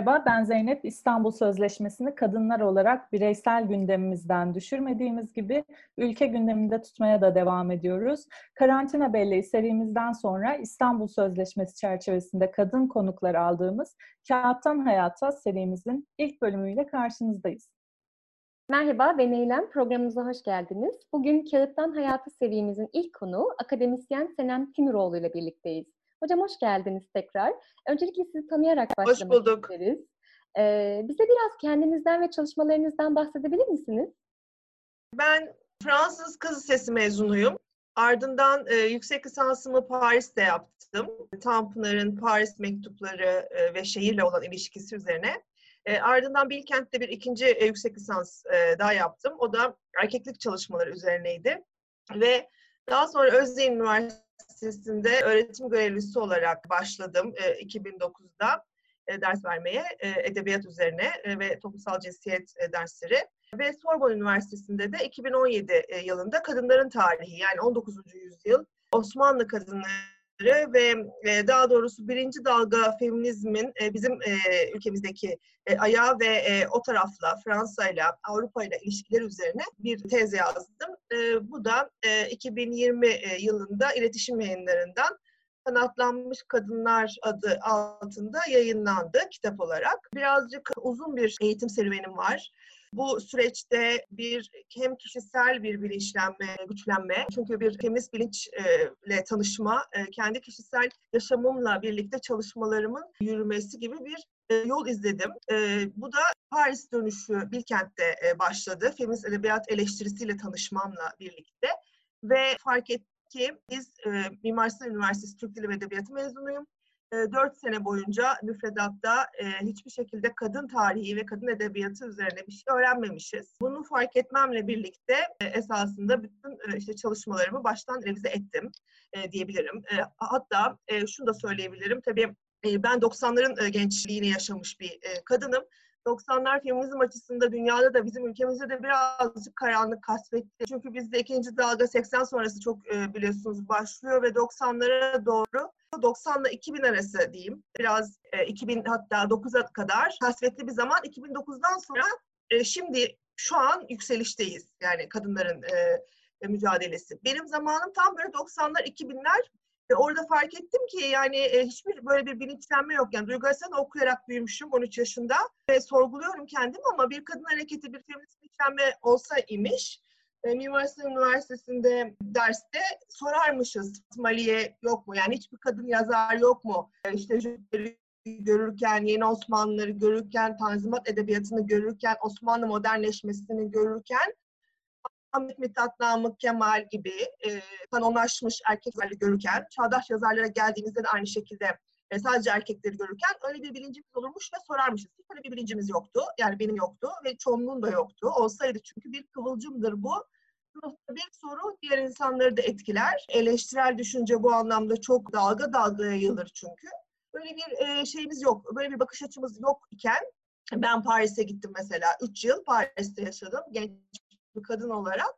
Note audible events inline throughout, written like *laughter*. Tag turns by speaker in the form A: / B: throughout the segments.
A: Merhaba, ben Zeynep. İstanbul Sözleşmesi'ni kadınlar olarak bireysel gündemimizden düşürmediğimiz gibi ülke gündeminde tutmaya da devam ediyoruz. Karantina Belleği serimizden sonra İstanbul Sözleşmesi çerçevesinde kadın konuklar aldığımız Kağıttan Hayata serimizin ilk bölümüyle karşınızdayız.
B: Merhaba, ben Eylem. Programımıza hoş geldiniz. Bugün Kağıttan Hayata serimizin ilk konuğu akademisyen Senem Timuroğlu ile birlikteyiz. Hocam hoş geldiniz tekrar. Öncelikle sizi tanıyarak başlamak hoş bulduk. isteriz. Ee, bize biraz kendinizden ve çalışmalarınızdan bahsedebilir misiniz?
C: Ben Fransız Kız Lisesi mezunuyum. Ardından e, yüksek lisansımı Paris'te yaptım. Tanpınar'ın Paris mektupları e, ve şehirle olan ilişkisi üzerine. E, ardından Bilkent'te bir ikinci e, yüksek lisans e, daha yaptım. O da erkeklik çalışmaları üzerineydi. Ve daha sonra Özyeğin Üniversitesi Üniversitesi'nde öğretim görevlisi olarak başladım e, 2009'da e, ders vermeye e, edebiyat üzerine e, ve toplumsal cinsiyet e, dersleri. Ve Sorbonne Üniversitesi'nde de 2017 e, yılında kadınların tarihi yani 19. yüzyıl Osmanlı ve e, daha doğrusu birinci dalga feminizmin e, bizim e, ülkemizdeki ayağı ve e, o tarafla Fransa'yla Avrupa'yla ilişkiler üzerine bir tez yazdım. Bu da e, 2020 e, yılında iletişim yayınlarından Kanatlanmış Kadınlar adı altında yayınlandı kitap olarak. Birazcık uzun bir eğitim serüvenim var. Bu süreçte bir hem kişisel bir bilinçlenme, güçlenme, çünkü bir feminist bilinçle tanışma, kendi kişisel yaşamımla birlikte çalışmalarımın yürümesi gibi bir yol izledim. Bu da Paris dönüşü Bilkent'te başladı. Feminist edebiyat eleştirisiyle tanışmamla birlikte ve fark ettim ki biz Mimar Sinan Üniversitesi Türk Dili ve Edebiyatı mezunuyum. Dört sene boyunca müfredatta hiçbir şekilde kadın tarihi ve kadın edebiyatı üzerine bir şey öğrenmemişiz. Bunu fark etmemle birlikte esasında bütün işte çalışmalarımı baştan revize ettim diyebilirim. Hatta şunu da söyleyebilirim. Tabii ben 90'ların gençliğini yaşamış bir kadınım. 90'lar feminizm açısında dünyada da bizim ülkemizde de birazcık karanlık kasvetti. Çünkü bizde ikinci dalga 80 sonrası çok biliyorsunuz başlıyor ve 90'lara doğru 90 ile 2000 arası diyeyim. Biraz 2000 hatta 9'a kadar kasvetli bir zaman. 2009'dan sonra şimdi şu an yükselişteyiz. Yani kadınların mücadelesi. Benim zamanım tam böyle 90'lar 2000'ler ve orada fark ettim ki yani e, hiçbir böyle bir bilinçlenme yok. Yani Duygu Asen'i okuyarak büyümüşüm 13 yaşında ve sorguluyorum kendim ama bir kadın hareketi, bir feminist bilinçlenme olsa imiş. E, Mimar Sinan Üniversitesi'nde derste sorarmışız Maliye yok mu? Yani hiçbir kadın yazar yok mu? E, işte görürken, yeni Osmanlıları görürken, Tanzimat Edebiyatı'nı görürken, Osmanlı modernleşmesini görürken Ahmet Mithat Namık Kemal gibi e, kanonlaşmış erkeklerle görürken, çağdaş yazarlara geldiğimizde de aynı şekilde e, sadece erkekleri görürken öyle bir bilincimiz olurmuş ve sorarmışız. Hiç öyle bir bilincimiz yoktu. Yani benim yoktu ve çoğunluğun da yoktu. Olsaydı çünkü bir kıvılcımdır bu. Bir soru diğer insanları da etkiler. Eleştirel düşünce bu anlamda çok dalga dalga yayılır çünkü. Böyle bir e, şeyimiz yok. Böyle bir bakış açımız yok iken ben Paris'e gittim mesela. Üç yıl Paris'te yaşadım. Genç bir kadın olarak.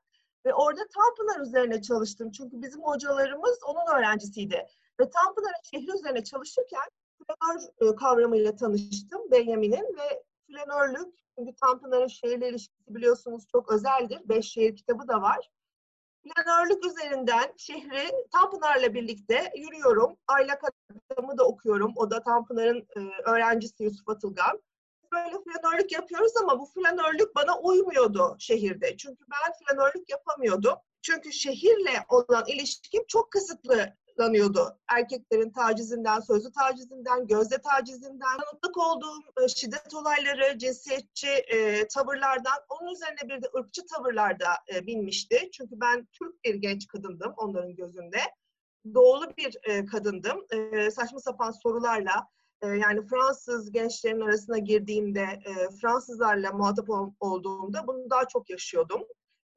C: Ve orada Tanpınar üzerine çalıştım. Çünkü bizim hocalarımız onun öğrencisiydi. Ve Tanpınar'ın şehri üzerine çalışırken flanör e, kavramıyla tanıştım Benjamin'in ve flanörlük, çünkü Tanpınar'ın şehirle ilişkisi biliyorsunuz çok özeldir. Beş şehir kitabı da var. Flanörlük üzerinden şehri Tanpınar'la birlikte yürüyorum. Aylak adamı da okuyorum. O da Tanpınar'ın e, öğrencisi Yusuf Atılgan böyle flanörlük yapıyoruz ama bu flanörlük bana uymuyordu şehirde. Çünkü ben flanörlük yapamıyordum. Çünkü şehirle olan ilişkim çok kısıtlanıyordu. Erkeklerin tacizinden, sözlü tacizinden, gözde tacizinden, tanıklık olduğum e, şiddet olayları, cinsiyetçi e, tavırlardan, onun üzerine bir de ırkçı tavırlarda e, binmişti. Çünkü ben Türk bir genç kadındım onların gözünde. Doğulu bir e, kadındım. E, saçma sapan sorularla, yani Fransız gençlerin arasına girdiğimde, e, Fransızlarla muhatap olduğumda bunu daha çok yaşıyordum.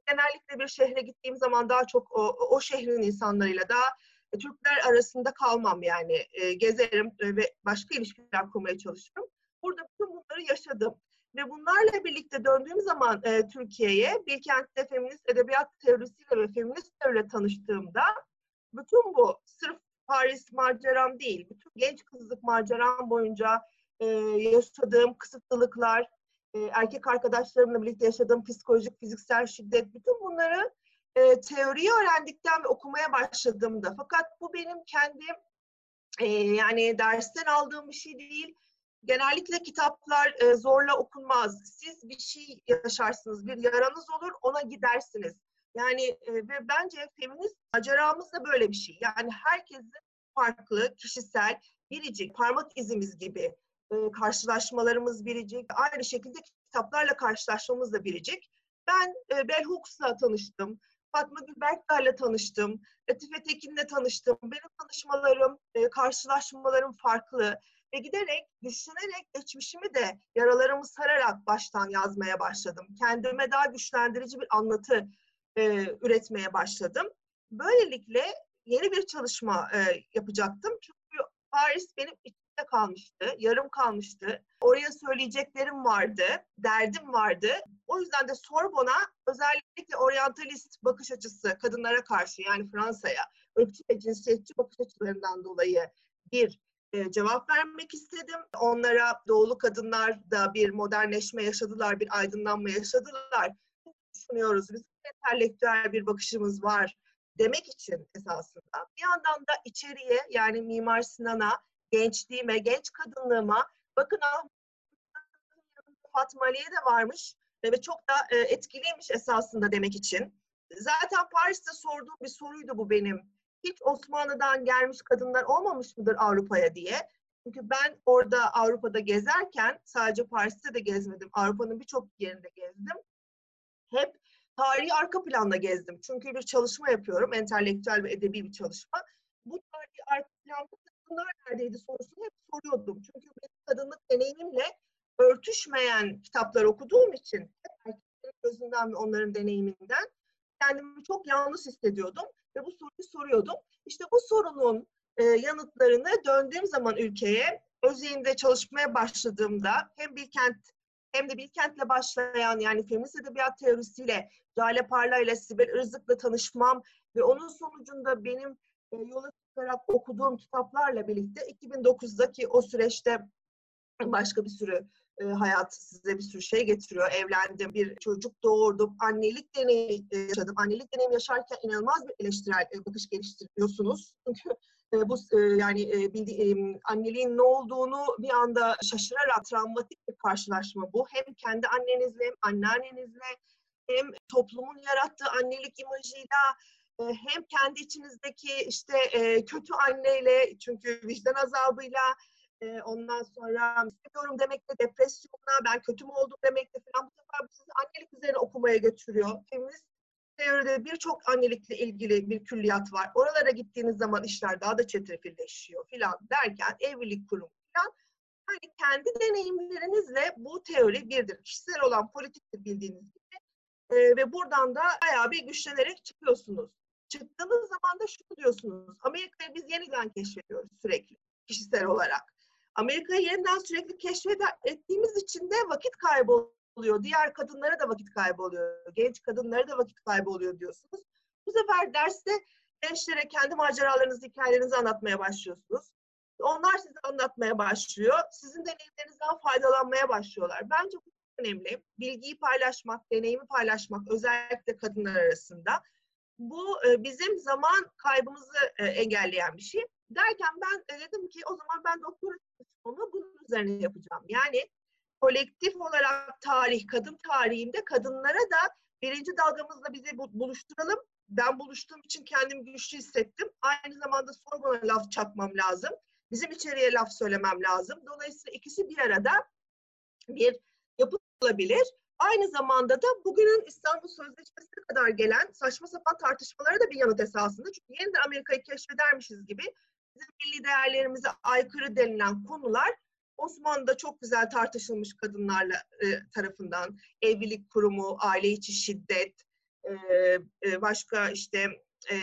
C: Genellikle bir şehre gittiğim zaman daha çok o, o şehrin insanlarıyla daha e, Türkler arasında kalmam yani. E, gezerim ve başka ilişkiler kurmaya çalışırım. Burada bütün bunları yaşadım. Ve bunlarla birlikte döndüğüm zaman Türkiye'ye Bilkent'te feminist edebiyat teorisiyle ve feminist teoriyle tanıştığımda bütün bu sırf Paris maceram değil. Bütün genç kızlık maceram boyunca e, yaşadığım kısıtlılıklar, e, erkek arkadaşlarımla birlikte yaşadığım psikolojik, fiziksel şiddet, bütün bunları e, teoriyi öğrendikten ve okumaya başladığımda. Fakat bu benim kendi e, yani dersten aldığım bir şey değil. Genellikle kitaplar e, zorla okunmaz. Siz bir şey yaşarsınız, bir yaranız olur, ona gidersiniz. Yani e, ve bence feminist maceramız da böyle bir şey. Yani herkesin farklı, kişisel, biricik, parmak izimiz gibi e, karşılaşmalarımız biricik. Aynı şekilde kitaplarla karşılaşmamız da biricik. Ben e, Bell Hooks'la tanıştım. Fatma Gülberkler'le tanıştım. Latife Tekin'le tanıştım. Benim tanışmalarım, e, karşılaşmalarım farklı. Ve giderek, düşünerek geçmişimi de yaralarımı sararak baştan yazmaya başladım. Kendime daha güçlendirici bir anlatı e, üretmeye başladım. Böylelikle yeni bir çalışma e, yapacaktım. Çünkü Paris benim içimde kalmıştı, yarım kalmıştı. Oraya söyleyeceklerim vardı, derdim vardı. O yüzden de Sorbon'a özellikle oryantalist bakış açısı kadınlara karşı yani Fransa'ya ırkçı ve cinsiyetçi bakış açılarından dolayı bir e, cevap vermek istedim. Onlara doğulu kadınlar da bir modernleşme yaşadılar, bir aydınlanma yaşadılar. Düşünüyoruz, bizim entelektüel bir bakışımız var demek için esasında. Bir yandan da içeriye yani Mimar Sinan'a, gençliğime, genç kadınlığıma bakın Fatma Ali'ye de varmış ve çok da e, etkiliymiş esasında demek için. Zaten Paris'te sorduğum bir soruydu bu benim. Hiç Osmanlı'dan gelmiş kadınlar olmamış mıdır Avrupa'ya diye. Çünkü ben orada Avrupa'da gezerken sadece Paris'te de gezmedim. Avrupa'nın birçok yerinde gezdim. Hep tarihi arka planda gezdim. Çünkü bir çalışma yapıyorum, entelektüel ve edebi bir çalışma. Bu tarihi arka planda kadınlar neredeydi sorusunu hep soruyordum. Çünkü benim kadınlık deneyimimle örtüşmeyen kitaplar okuduğum için hep erkeklerin gözünden ve onların deneyiminden kendimi çok yalnız hissediyordum ve bu soruyu soruyordum. İşte bu sorunun e, yanıtlarını döndüğüm zaman ülkeye, Özyeğin'de çalışmaya başladığımda hem Bilkent hem de Bilkent'le başlayan yani feminist edebiyat teorisiyle Cale Parla ile Sibel Irzık'la tanışmam ve onun sonucunda benim e, yola çıkarak okuduğum kitaplarla birlikte 2009'daki o süreçte başka bir sürü e, hayat size bir sürü şey getiriyor. Evlendim, bir çocuk doğurdum, annelik deneyimi yaşadım. Annelik deneyimi yaşarken inanılmaz bir eleştirel e, bakış geliştiriyorsunuz. Çünkü e, bu e, yani e, anneliğin ne olduğunu bir anda şaşırarak travmatik bir karşılaşma bu. Hem kendi annenizle hem anneannenizle hem toplumun yarattığı annelik imajıyla e, hem kendi içinizdeki işte kötü anneyle çünkü vicdan azabıyla ondan sonra istemiyorum demekle depresyonla ben kötü mü oldum demekle falan bu sefer bu sizi annelik üzerine okumaya götürüyor. Feminist teoride birçok annelikle ilgili bir külliyat var. Oralara gittiğiniz zaman işler daha da çetrefilleşiyor filan derken evlilik kurumu filan hani kendi deneyimlerinizle bu teori birdir. Kişisel olan politiktir bildiğiniz gibi. E, ve buradan da bayağı bir güçlenerek çıkıyorsunuz. Çıktığınız zaman da şunu diyorsunuz. Amerika'yı biz yeniden keşfediyoruz sürekli kişisel olarak. Amerika'yı yeniden sürekli keşfettiğimiz için de vakit kayboluyor. Diğer kadınlara da vakit kayboluyor. Genç kadınlara da vakit kayboluyor diyorsunuz. Bu sefer derste gençlere kendi maceralarınızı, hikayelerinizi anlatmaya başlıyorsunuz. Onlar size anlatmaya başlıyor. Sizin deneyimlerinizden faydalanmaya başlıyorlar. Bence bu önemli. Bilgiyi paylaşmak, deneyimi paylaşmak özellikle kadınlar arasında. Bu e, bizim zaman kaybımızı e, engelleyen bir şey. Derken ben dedim ki o zaman ben doktora çalışmamı bunun üzerine yapacağım. Yani kolektif olarak tarih, kadın tarihinde kadınlara da birinci dalgamızla bizi buluşturalım. Ben buluştuğum için kendimi güçlü hissettim. Aynı zamanda Sorbon'a laf çakmam lazım. Bizim içeriye laf söylemem lazım. Dolayısıyla ikisi bir arada bir yapı olabilir. Aynı zamanda da bugünün İstanbul Sözleşmesi'ne kadar gelen saçma sapan tartışmalara da bir yanıt esasında. Çünkü yeniden Amerika'yı keşfedermişiz gibi bizim milli değerlerimize aykırı denilen konular Osmanlı'da çok güzel tartışılmış kadınlarla e, tarafından. Evlilik kurumu, aile içi şiddet, e, e, başka işte e,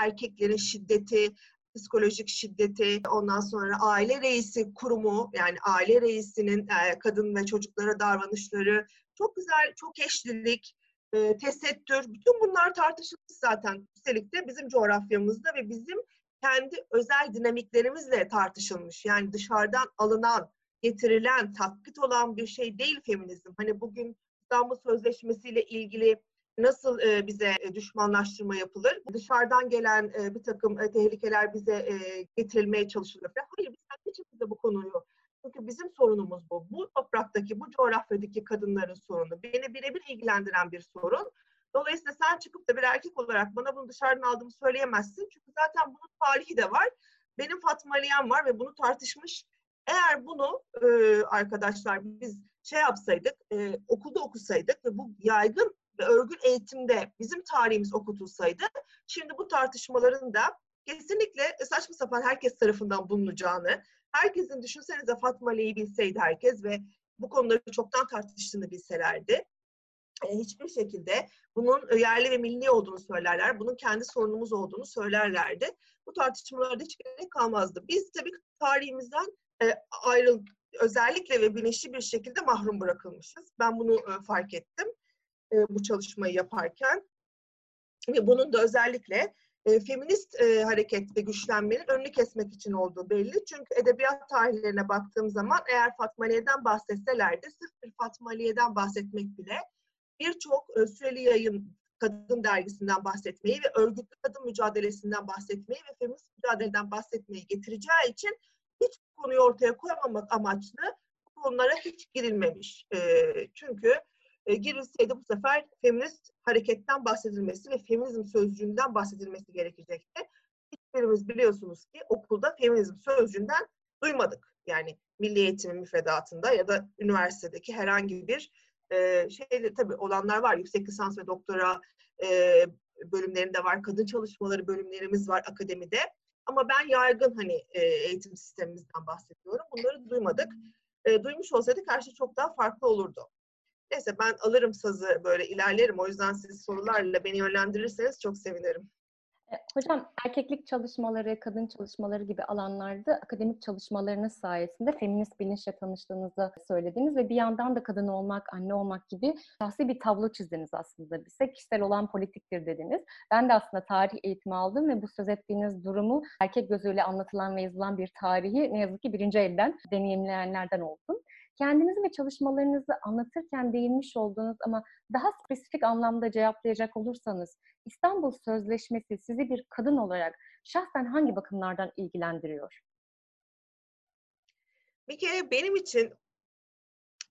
C: erkeklerin şiddeti, psikolojik şiddeti, ondan sonra aile reisi kurumu, yani aile reisinin e, kadın ve çocuklara davranışları, çok güzel, çok eşlilik, e, tesettür, bütün bunlar tartışılmış zaten. Üstelik de bizim coğrafyamızda ve bizim kendi özel dinamiklerimizle tartışılmış. Yani dışarıdan alınan getirilen, taklit olan bir şey değil feminizm. Hani bugün İstanbul Sözleşmesi ile ilgili nasıl e, bize e, düşmanlaştırma yapılır? Dışarıdan gelen e, bir takım tehlikeler bize getirilmeye çalışılır. Hayır biz kendi içimizde bu konuyu çünkü bizim sorunumuz bu. Bu topraktaki, bu coğrafyadaki kadınların sorunu. Beni birebir ilgilendiren bir sorun. Dolayısıyla sen çıkıp da bir erkek olarak bana bunu dışarıdan aldığımı söyleyemezsin. Çünkü zaten bunun tarihi de var. Benim Fatma Aliye'm var ve bunu tartışmış. Eğer bunu e, arkadaşlar biz şey yapsaydık, e, okulda okusaydık ve bu yaygın ve örgün eğitimde bizim tarihimiz okutulsaydı, şimdi bu tartışmaların da kesinlikle saçma sapan herkes tarafından bulunacağını, herkesin düşünsenize Fatma Ali'yi bilseydi herkes ve bu konuları çoktan tartıştığını bilselerdi, e, hiçbir şekilde bunun yerli ve milli olduğunu söylerler, bunun kendi sorunumuz olduğunu söylerlerdi. Bu tartışmalarda hiç gerek kalmazdı. Biz tabii tarihimizden e, ayrıl özellikle ve bilinçli bir şekilde mahrum bırakılmışız. Ben bunu e, fark ettim e, bu çalışmayı yaparken. Ve bunun da özellikle e, feminist e, hareket ve güçlenmenin önünü kesmek için olduğu belli. Çünkü edebiyat tarihlerine baktığım zaman eğer Fatma Aliye'den bahsetselerdi, sırf bir Fatma Aliye'den bahsetmek bile birçok e, süreli yayın kadın dergisinden bahsetmeyi ve örgütlü kadın mücadelesinden bahsetmeyi ve feminist mücadeleden bahsetmeyi getireceği için hiç konuyu ortaya koymamak amaçlı konulara hiç girilmemiş. E, çünkü e, girilseydi bu sefer feminist hareketten bahsedilmesi ve feminizm sözcüğünden bahsedilmesi gerekecekti. Hiçbirimiz biliyorsunuz ki okulda feminizm sözcüğünden duymadık. Yani milli eğitimin müfredatında ya da üniversitedeki herhangi bir şeyde tabii olanlar var. Yüksek lisans ve doktora e, bölümlerinde var. Kadın çalışmaları bölümlerimiz var akademide. Ama ben yaygın hani e, eğitim sistemimizden bahsediyorum. Bunları duymadık. E, duymuş olsaydık her şey çok daha farklı olurdu. Neyse ben alırım sazı böyle ilerlerim. O yüzden siz sorularla beni yönlendirirseniz çok sevinirim.
B: Hocam erkeklik çalışmaları, kadın çalışmaları gibi alanlarda akademik çalışmalarınız sayesinde feminist bilinçle tanıştığınızı söylediniz ve bir yandan da kadın olmak, anne olmak gibi şahsi bir tablo çizdiniz aslında bize. Kişisel olan politiktir dediniz. Ben de aslında tarih eğitimi aldım ve bu söz ettiğiniz durumu erkek gözüyle anlatılan ve yazılan bir tarihi ne yazık ki birinci elden deneyimleyenlerden oldum. Kendinizi ve çalışmalarınızı anlatırken değinmiş olduğunuz ama daha spesifik anlamda cevaplayacak olursanız İstanbul Sözleşmesi sizi bir kadın olarak şahsen hangi bakımlardan ilgilendiriyor?
C: Bir kere benim için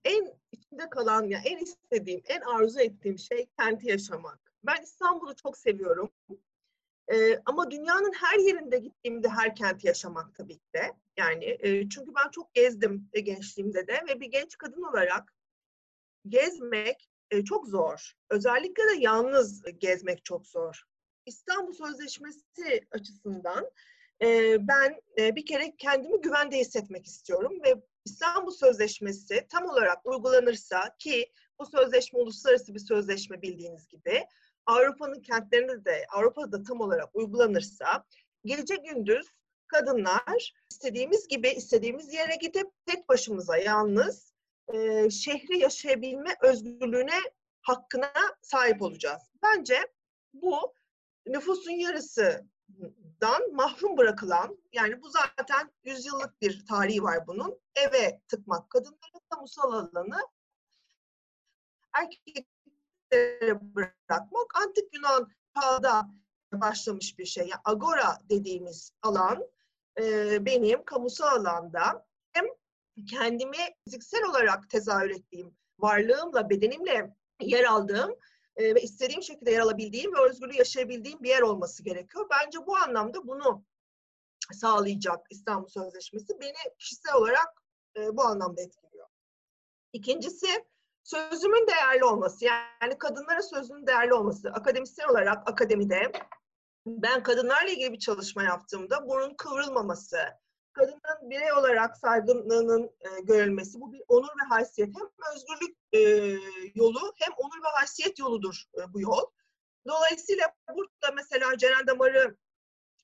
C: en içinde kalan ya en istediğim, en arzu ettiğim şey kenti yaşamak. Ben İstanbul'u çok seviyorum. Ee, ama dünyanın her yerinde gittiğimde her kenti yaşamak tabii ki de. Yani e, çünkü ben çok gezdim e, gençliğimde de ve bir genç kadın olarak gezmek e, çok zor. Özellikle de yalnız gezmek çok zor. İstanbul Sözleşmesi açısından e, ben e, bir kere kendimi güvende hissetmek istiyorum ve İstanbul Sözleşmesi tam olarak uygulanırsa ki bu sözleşme uluslararası bir sözleşme bildiğiniz gibi Avrupa'nın kentlerinde de Avrupa'da da tam olarak uygulanırsa gece gündüz kadınlar istediğimiz gibi istediğimiz yere gidip tek başımıza yalnız e, şehri yaşayabilme özgürlüğüne hakkına sahip olacağız. Bence bu nüfusun yarısından mahrum bırakılan, yani bu zaten yüzyıllık bir tarihi var bunun, eve tıkmak kadınların kamusal alanı erkeklere bırakmak antik Yunan çağda başlamış bir şey. Yani agora dediğimiz alan e, benim kamusal alanda hem kendimi fiziksel olarak tezahür ettiğim varlığımla, bedenimle yer aldığım e, ve istediğim şekilde yer alabildiğim ve özgürlüğü yaşayabildiğim bir yer olması gerekiyor. Bence bu anlamda bunu sağlayacak İstanbul Sözleşmesi beni kişisel olarak e, bu anlamda etkiliyor. İkincisi sözümün değerli olması. Yani kadınlara sözünün değerli olması. Akademisyen olarak akademide ben kadınlarla ilgili bir çalışma yaptığımda bunun kıvrılmaması, kadının birey olarak saygınlığının e, görülmesi, bu bir onur ve haysiyet. Hem özgürlük e, yolu hem onur ve haysiyet yoludur e, bu yol. Dolayısıyla burada mesela Ceren Damar'ı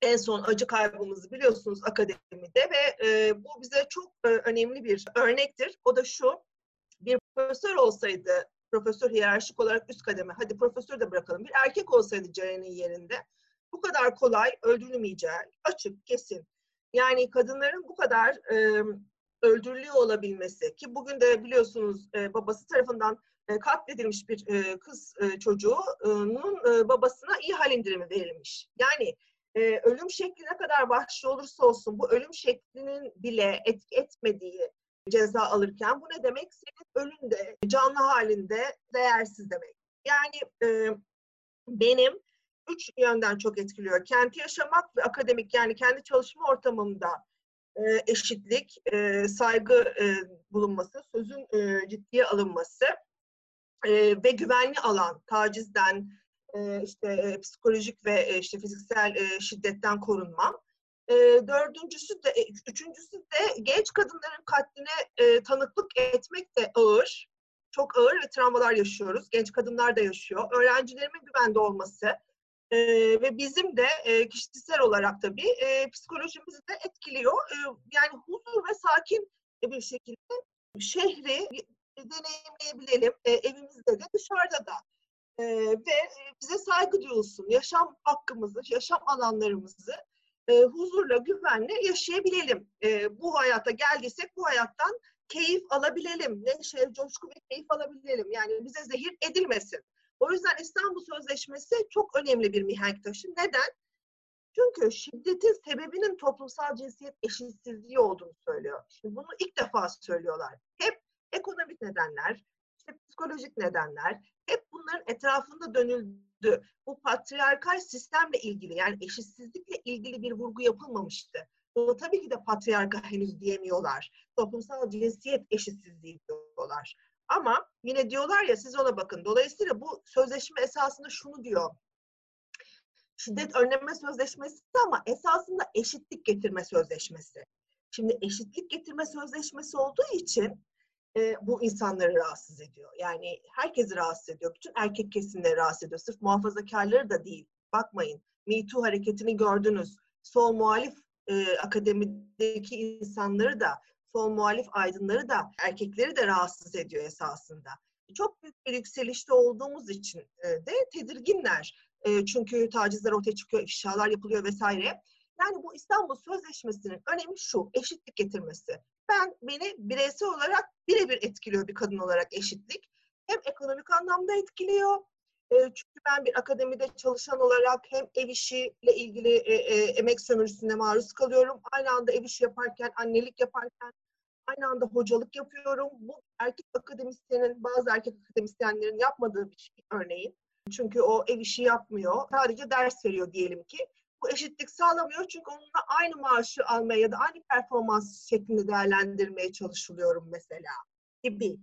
C: en son acı kaybımızı biliyorsunuz akademide ve e, bu bize çok e, önemli bir örnektir. O da şu, bir profesör olsaydı, profesör hiyerarşik olarak üst kademe, hadi profesör de bırakalım, bir erkek olsaydı Ceren'in yerinde bu kadar kolay öldürülmeyeceği açık, kesin. Yani kadınların bu kadar e, öldürülüyor olabilmesi ki bugün de biliyorsunuz e, babası tarafından e, katledilmiş bir e, kız e, çocuğunun e, babasına iyi hal indirimi verilmiş. Yani e, ölüm şekli ne kadar vahşi olursa olsun bu ölüm şeklinin bile etki etmediği ceza alırken bu ne demek? Senin ölün de canlı halinde değersiz demek. Yani e, benim üç yönden çok etkiliyor. Kenti yaşamak ve akademik yani kendi çalışma ortamımda e, eşitlik, e, saygı e, bulunması, sözün e, ciddiye alınması e, ve güvenli alan, tacizden, e, işte e, psikolojik ve e, işte fiziksel e, şiddetten korunma. E, dördüncüsü de, e, üçüncüsü de genç kadınların katline e, tanıklık etmek de ağır. Çok ağır ve travmalar yaşıyoruz. Genç kadınlar da yaşıyor. Öğrencilerimin güvende olması e, ve bizim de e, kişisel olarak tabii e, psikolojimizi de etkiliyor. E, yani huzur ve sakin bir şekilde şehri deneyimleyebilelim. E, evimizde de dışarıda da. E, ve bize saygı duyulsun. Yaşam hakkımızı, yaşam alanlarımızı e, huzurla, güvenle yaşayabilelim. E, bu hayata geldiysek bu hayattan keyif alabilelim. Neşe, coşku ve keyif alabilelim. Yani bize zehir edilmesin. O yüzden İstanbul Sözleşmesi çok önemli bir mihenk taşı. Neden? Çünkü şiddetin sebebinin toplumsal cinsiyet eşitsizliği olduğunu söylüyor. Şimdi bunu ilk defa söylüyorlar. Hep ekonomik nedenler, işte psikolojik nedenler, hep bunların etrafında dönüldü. Bu patriarkal sistemle ilgili yani eşitsizlikle ilgili bir vurgu yapılmamıştı. Bunu tabii ki de patriarka henüz diyemiyorlar. Toplumsal cinsiyet eşitsizliği diyorlar. Ama yine diyorlar ya siz ona bakın. Dolayısıyla bu sözleşme esasında şunu diyor. Şiddet önleme sözleşmesi ama esasında eşitlik getirme sözleşmesi. Şimdi eşitlik getirme sözleşmesi olduğu için e, bu insanları rahatsız ediyor. Yani herkesi rahatsız ediyor. Bütün erkek kesimleri rahatsız ediyor. Sırf muhafazakarları da değil. Bakmayın. Me Too hareketini gördünüz. Sol muhalif e, akademideki insanları da, sol muhalif aydınları da, erkekleri de rahatsız ediyor esasında. Çok büyük bir yükselişte olduğumuz için e, de tedirginler. E, çünkü tacizler ortaya çıkıyor, ifşalar yapılıyor vesaire. Yani bu İstanbul Sözleşmesi'nin önemi şu, eşitlik getirmesi. Ben beni bireysel olarak birebir etkiliyor bir kadın olarak eşitlik. Hem ekonomik anlamda etkiliyor, e, çünkü ben bir akademide çalışan olarak hem ev işiyle ilgili e, e, emek sömürüsüne maruz kalıyorum. Aynı anda ev işi yaparken, annelik yaparken aynı anda hocalık yapıyorum. Bu erkek akademisyenin, bazı erkek akademisyenlerin yapmadığı bir şey örneğin. Çünkü o ev işi yapmıyor. Sadece ders veriyor diyelim ki. Bu eşitlik sağlamıyor çünkü onunla aynı maaşı almaya ya da aynı performans şeklinde değerlendirmeye çalışılıyorum mesela gibi.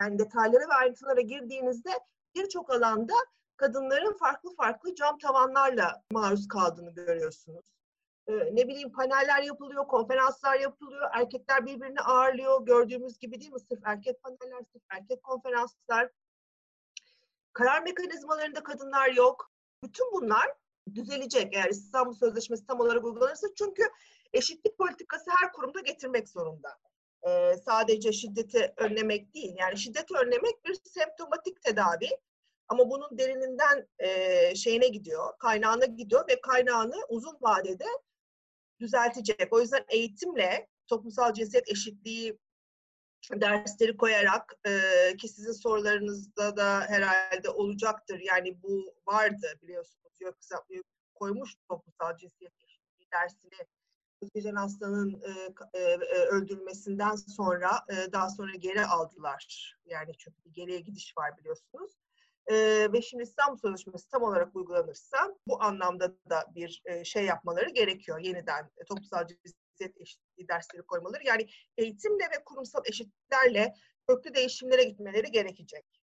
C: Yani detaylara ve ayrıntılara girdiğinizde birçok alanda kadınların farklı farklı cam tavanlarla maruz kaldığını görüyorsunuz. Ee, ne bileyim paneller yapılıyor, konferanslar yapılıyor, erkekler birbirini ağırlıyor. Gördüğümüz gibi değil mi? Sırf erkek paneller, sırf erkek konferanslar. Karar mekanizmalarında kadınlar yok. Bütün bunlar düzelecek eğer İstanbul Sözleşmesi tam olarak uygulanırsa. Çünkü eşitlik politikası her kurumda getirmek zorunda. Ee, sadece şiddeti önlemek değil. Yani şiddeti önlemek bir semptomatik tedavi. Ama bunun derininden e, şeyine gidiyor, kaynağına gidiyor ve kaynağını uzun vadede düzeltecek. O yüzden eğitimle toplumsal cinsiyet eşitliği dersleri koyarak e, ki sizin sorularınızda da herhalde olacaktır. Yani bu vardı biliyorsunuz. Yoksa koymuş toplumsal cinsiyet eşitliği dersini Özgecan Aslan'ın e, e, öldürülmesinden sonra e, daha sonra geri aldılar. Yani çünkü geriye gidiş var biliyorsunuz. E, ve şimdi İstanbul Sözleşmesi tam olarak uygulanırsa bu anlamda da bir e, şey yapmaları gerekiyor. Yeniden e, toplumsal cinsiyet eşitliği dersleri koymaları. Yani eğitimle ve kurumsal eşitliklerle köklü değişimlere gitmeleri gerekecek.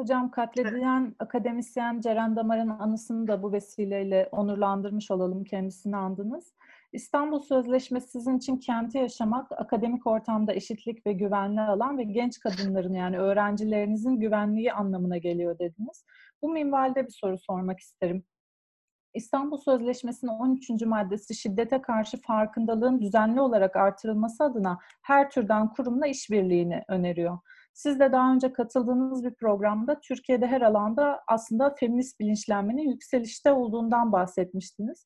A: Hocam katledilen akademisyen Ceren Damar'ın anısını da bu vesileyle onurlandırmış olalım. Kendisini andınız. İstanbul Sözleşmesi sizin için kenti yaşamak, akademik ortamda eşitlik ve güvenli alan ve genç kadınların yani öğrencilerinizin güvenliği anlamına geliyor dediniz. Bu minvalde bir soru sormak isterim. İstanbul Sözleşmesi'nin 13. maddesi şiddete karşı farkındalığın düzenli olarak artırılması adına her türden kurumla işbirliğini öneriyor. Siz de daha önce katıldığınız bir programda Türkiye'de her alanda aslında feminist bilinçlenmenin yükselişte olduğundan bahsetmiştiniz.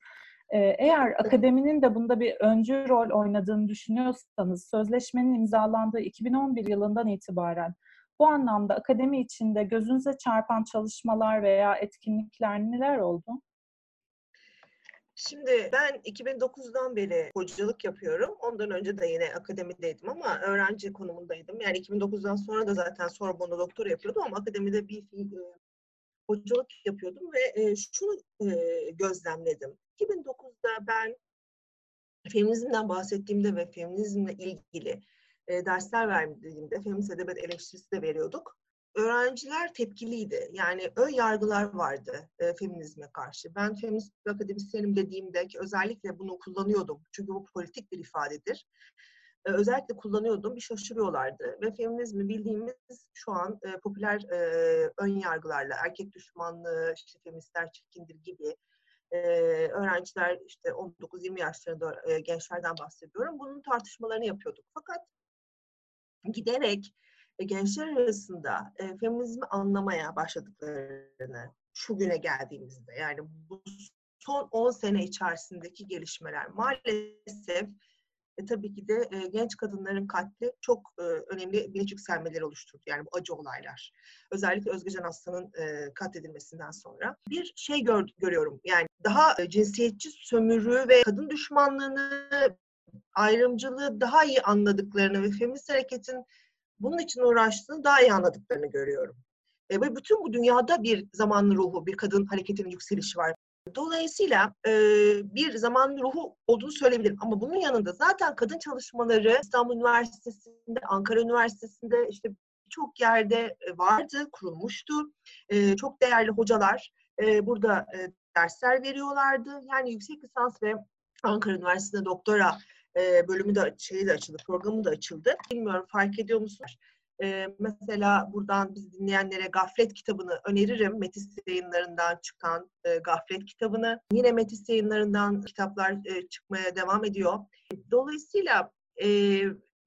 A: Ee, eğer akademinin de bunda bir öncü rol oynadığını düşünüyorsanız, sözleşmenin imzalandığı 2011 yılından itibaren bu anlamda akademi içinde gözünüze çarpan çalışmalar veya etkinlikler neler oldu?
C: Şimdi ben 2009'dan beri hocalık yapıyorum. Ondan önce de yine akademideydim ama öğrenci konumundaydım. Yani 2009'dan sonra da zaten Sorbonne'da doktor yapıyordum ama akademide bir e, hocalık yapıyordum ve e, şunu e, gözlemledim. 2009'da ben feminizmden bahsettiğimde ve feminizmle ilgili dersler verdiğimde feminist edebiyat eleştirisi de veriyorduk. Öğrenciler tepkiliydi. Yani ön yargılar vardı e, feminizme karşı. Ben feminist bir akademisyenim dediğimde ki özellikle bunu kullanıyordum. Çünkü bu politik bir ifadedir. E, özellikle kullanıyordum. Bir şaşırıyorlardı. Ve feminizmi bildiğimiz şu an e, popüler e, ön yargılarla erkek düşmanlığı, işte feministler çirkindir gibi e, öğrenciler işte 19-20 yaşlarında e, gençlerden bahsediyorum. Bunun tartışmalarını yapıyorduk. Fakat giderek gençler arasında e, feminizmi anlamaya başladıklarını şu güne geldiğimizde yani bu son 10 sene içerisindeki gelişmeler maalesef e, tabii ki de e, genç kadınların katli çok e, önemli bilinç yükselmeleri oluşturdu. Yani bu acı olaylar. Özellikle Özgecan Aslan'ın e, katledilmesinden sonra. Bir şey gör, görüyorum. Yani daha e, cinsiyetçi sömürü ve kadın düşmanlığını, ayrımcılığı daha iyi anladıklarını ve feminist hareketin bunun için uğraştığını daha iyi anladıklarını görüyorum. E, ve bütün bu dünyada bir zamanlı ruhu, bir kadın hareketinin yükselişi var. Dolayısıyla e, bir zamanlı ruhu olduğunu söyleyebilirim. Ama bunun yanında zaten kadın çalışmaları İstanbul Üniversitesi'nde, Ankara Üniversitesi'nde işte çok yerde vardı, kurulmuştu. E, çok değerli hocalar e, burada e, dersler veriyorlardı. Yani yüksek lisans ve Ankara Üniversitesi'nde doktora bölümü de şeyi de açıldı, programı da açıldı. Bilmiyorum fark ediyor musunuz? E, mesela buradan biz dinleyenlere Gaflet kitabını öneririm. Metis yayınlarından çıkan e, Gaflet kitabını. Yine Metis yayınlarından kitaplar e, çıkmaya devam ediyor. Dolayısıyla e,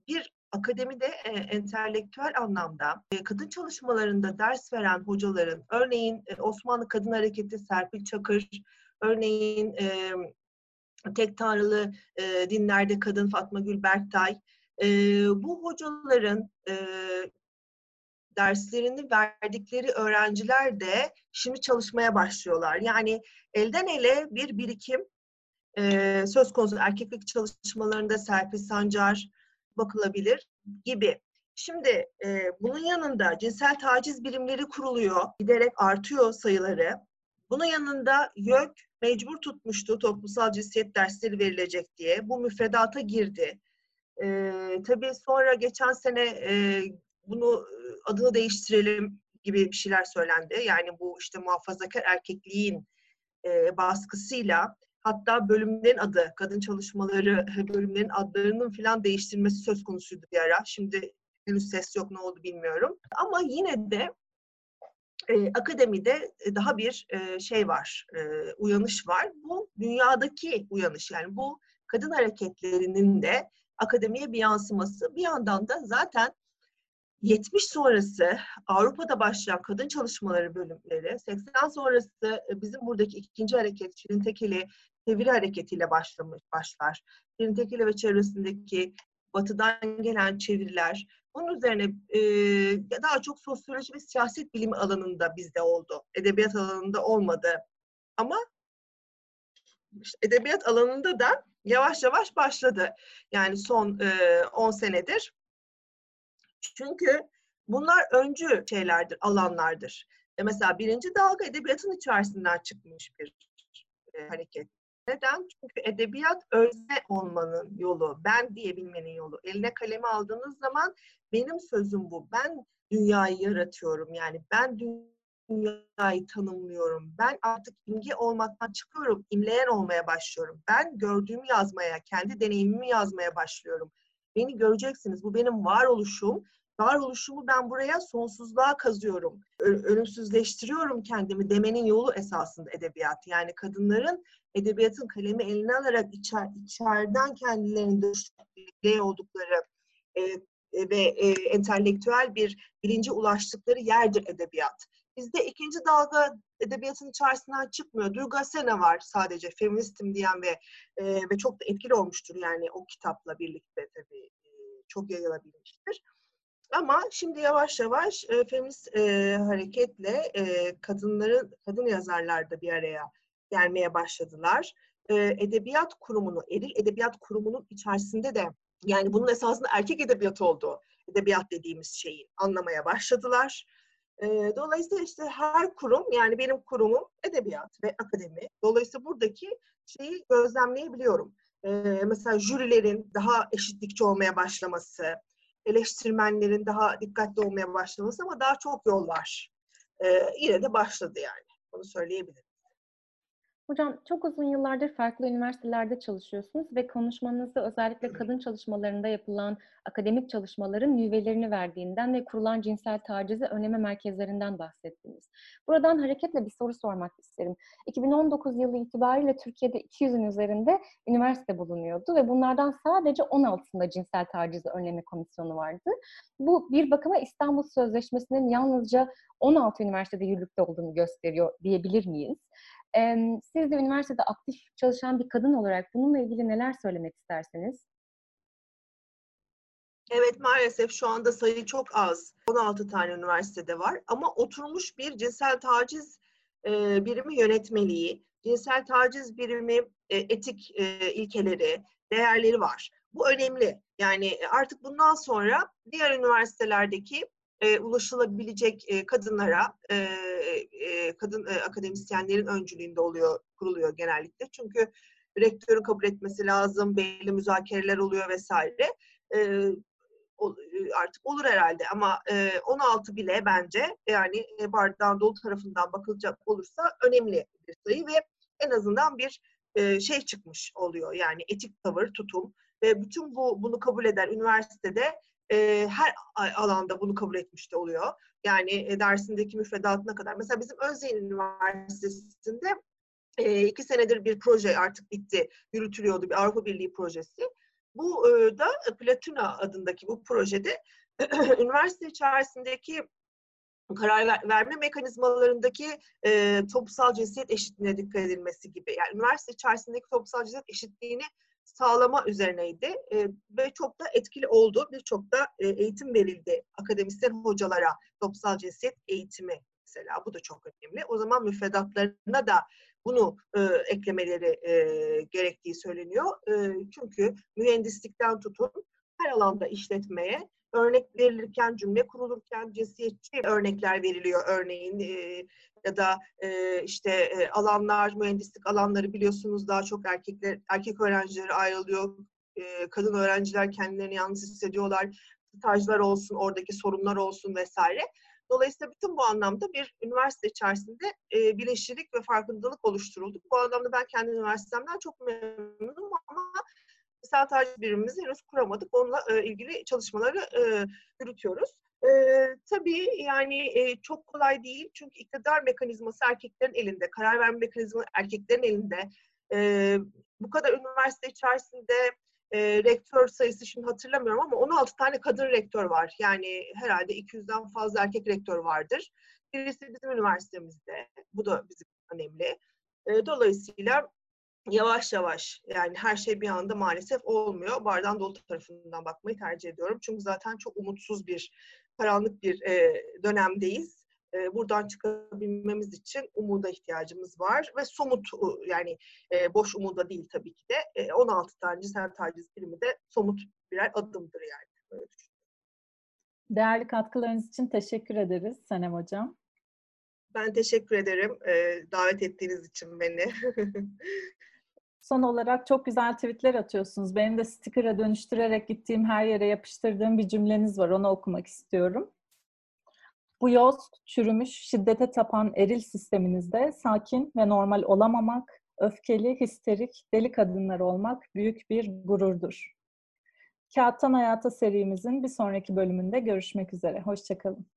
C: bir akademide e, entelektüel anlamda e, kadın çalışmalarında ders veren hocaların, örneğin e, Osmanlı Kadın Hareketi Serpil Çakır, örneğin e, tek tanrılı e, dinlerde kadın Fatma Gül Berktay. E, bu hocaların e, derslerini verdikleri öğrenciler de şimdi çalışmaya başlıyorlar. Yani elden ele bir birikim e, söz konusu erkeklik çalışmalarında Serpil Sancar bakılabilir gibi. Şimdi e, bunun yanında cinsel taciz birimleri kuruluyor, giderek artıyor sayıları. Bunun yanında YÖK mecbur tutmuştu toplumsal cinsiyet dersleri verilecek diye. Bu müfredata girdi. Ee, tabii sonra geçen sene e, bunu adını değiştirelim gibi bir şeyler söylendi. Yani bu işte muhafazakar erkekliğin e, baskısıyla hatta bölümlerin adı, kadın çalışmaları *laughs* bölümlerin adlarının falan değiştirmesi söz konusuydu bir ara. Şimdi henüz ses yok ne oldu bilmiyorum. Ama yine de e, akademide daha bir e, şey var, e, uyanış var. Bu dünyadaki uyanış yani bu kadın hareketlerinin de akademiye bir yansıması. Bir yandan da zaten 70 sonrası Avrupa'da başlayan kadın çalışmaları bölümleri, 80 sonrası bizim buradaki ikinci hareket Şirin Tekeli Deviri hareketiyle başlamış başlar. Şirin Tekeli ve çevresindeki batıdan gelen çeviriler, bunun üzerine e, daha çok sosyoloji ve siyaset bilimi alanında bizde oldu. Edebiyat alanında olmadı. Ama işte edebiyat alanında da yavaş yavaş başladı. Yani son 10 e, senedir. Çünkü bunlar öncü şeylerdir, alanlardır. E mesela birinci dalga edebiyatın içerisinden çıkmış bir e, hareket. Neden? Çünkü edebiyat özne olmanın yolu, ben diyebilmenin yolu. Eline kalemi aldığınız zaman benim sözüm bu. Ben dünyayı yaratıyorum. Yani ben dünyayı tanımlıyorum. Ben artık imge olmaktan çıkıyorum. imleyen olmaya başlıyorum. Ben gördüğümü yazmaya, kendi deneyimimi yazmaya başlıyorum. Beni göreceksiniz. Bu benim varoluşum. Varoluşumu ben buraya sonsuzluğa kazıyorum. Ölümsüzleştiriyorum kendimi demenin yolu esasında edebiyat. Yani kadınların edebiyatın kalemi eline alarak içer, içeriden kendilerinde oldukları e, e, ve e, entelektüel bir bilince ulaştıkları yerdir edebiyat. Bizde ikinci dalga edebiyatın içerisinden çıkmıyor. Duygu Sena var sadece feministim diyen ve e, ve çok da etkili olmuştur yani o kitapla birlikte tabii e, çok yayılabilmiştir. Ama şimdi yavaş yavaş e, feminist e, hareketle e, kadınların kadın yazarlar da bir araya gelmeye başladılar. E, edebiyat kurumunu, eril edebiyat kurumunun içerisinde de yani bunun esasında erkek edebiyatı olduğu edebiyat dediğimiz şeyi anlamaya başladılar. E, dolayısıyla işte her kurum yani benim kurumum edebiyat ve akademi. Dolayısıyla buradaki şeyi gözlemleyebiliyorum. E, mesela jürilerin daha eşitlikçi olmaya başlaması, eleştirmenlerin daha dikkatli olmaya başlaması ama daha çok yol var. E, yine de başladı yani. Onu söyleyebilirim.
B: Hocam çok uzun yıllardır farklı üniversitelerde çalışıyorsunuz ve konuşmanızda özellikle kadın çalışmalarında yapılan akademik çalışmaların nüvelerini verdiğinden ve kurulan cinsel tacizi öneme merkezlerinden bahsettiniz. Buradan hareketle bir soru sormak isterim. 2019 yılı itibariyle Türkiye'de 200'ün üzerinde üniversite bulunuyordu ve bunlardan sadece 16'sında cinsel tacizi önleme komisyonu vardı. Bu bir bakıma İstanbul Sözleşmesi'nin yalnızca 16 üniversitede yürürlükte olduğunu gösteriyor diyebilir miyiz? Siz de üniversitede aktif çalışan bir kadın olarak bununla ilgili neler söylemek istersiniz?
C: Evet maalesef şu anda sayı çok az. 16 tane üniversitede var ama oturmuş bir cinsel taciz e, birimi yönetmeliği, cinsel taciz birimi e, etik e, ilkeleri, değerleri var. Bu önemli. Yani artık bundan sonra diğer üniversitelerdeki e, ulaşılabilecek e, kadınlara e, e, kadın e, akademisyenlerin öncülüğünde oluyor kuruluyor genellikle. Çünkü rektörün kabul etmesi lazım, belli müzakereler oluyor vesaire. E, e, artık olur herhalde ama e, 16 bile bence yani e, bardağın dolu tarafından bakılacak olursa önemli bir sayı ve en azından bir e, şey çıkmış oluyor yani etik tavır, tutum ve bütün bu bunu kabul eden üniversitede e, her alanda bunu kabul etmiş de oluyor. Yani e, dersindeki müfredatına kadar. Mesela bizim Özyeğin Üniversitesi'nde e, iki senedir bir proje artık bitti, yürütülüyordu bir Avrupa Birliği projesi. Bu e, da Platuna adındaki bu projede *clears throat* üniversite içerisindeki karar ver, verme mekanizmalarındaki e, toplumsal cinsiyet eşitliğine dikkat edilmesi gibi. Yani üniversite içerisindeki toplumsal cinsiyet eşitliğini sağlama üzerineydi e, ve çok da etkili oldu. Birçok da e, eğitim verildi akademisyen hocalara toplumsal cinsiyet eğitimi mesela bu da çok önemli. O zaman müfredatlarına da bunu e, eklemeleri e, gerektiği söyleniyor. E, çünkü mühendislikten tutun her alanda işletmeye örnek verilirken, cümle kurulurken cinsiyetçi örnekler veriliyor örneğin. E, ya da e, işte e, alanlar, mühendislik alanları biliyorsunuz daha çok erkekler, erkek öğrencileri ayrılıyor. E, kadın öğrenciler kendilerini yalnız hissediyorlar. Stajlar olsun, oradaki sorunlar olsun vesaire. Dolayısıyla bütün bu anlamda bir üniversite içerisinde e, bilinçlilik ve farkındalık oluşturuldu. Bu anlamda ben kendi üniversitemden çok memnunum ama Sel tercih birimimizi henüz kuramadık. Onunla e, ilgili çalışmaları e, yürütüyoruz. E, tabii yani e, çok kolay değil çünkü iktidar mekanizması erkeklerin elinde, karar verme mekanizması erkeklerin elinde. E, bu kadar üniversite içerisinde e, rektör sayısı şimdi hatırlamıyorum ama 16 tane kadın rektör var. Yani herhalde 200'den fazla erkek rektör vardır. Birisi bizim üniversitemizde. Bu da bizim önemli. E, dolayısıyla yavaş yavaş yani her şey bir anda maalesef olmuyor. Bardağın dolu tarafından bakmayı tercih ediyorum. Çünkü zaten çok umutsuz bir, karanlık bir e, dönemdeyiz. E, buradan çıkabilmemiz için umuda ihtiyacımız var ve somut yani e, boş umuda değil tabii ki de. E, 16 tane cinsel taciz birimi de somut birer adımdır yani. Böyle
A: Değerli katkılarınız için teşekkür ederiz Senem Hocam.
C: Ben teşekkür ederim e, davet ettiğiniz için beni. *laughs*
A: Son olarak çok güzel tweetler atıyorsunuz. Benim de sticker'a dönüştürerek gittiğim her yere yapıştırdığım bir cümleniz var. Onu okumak istiyorum. Bu yoz, çürümüş, şiddete tapan eril sisteminizde sakin ve normal olamamak, öfkeli, histerik, deli kadınlar olmak büyük bir gururdur. Kağıttan Hayata serimizin bir sonraki bölümünde görüşmek üzere. Hoşçakalın.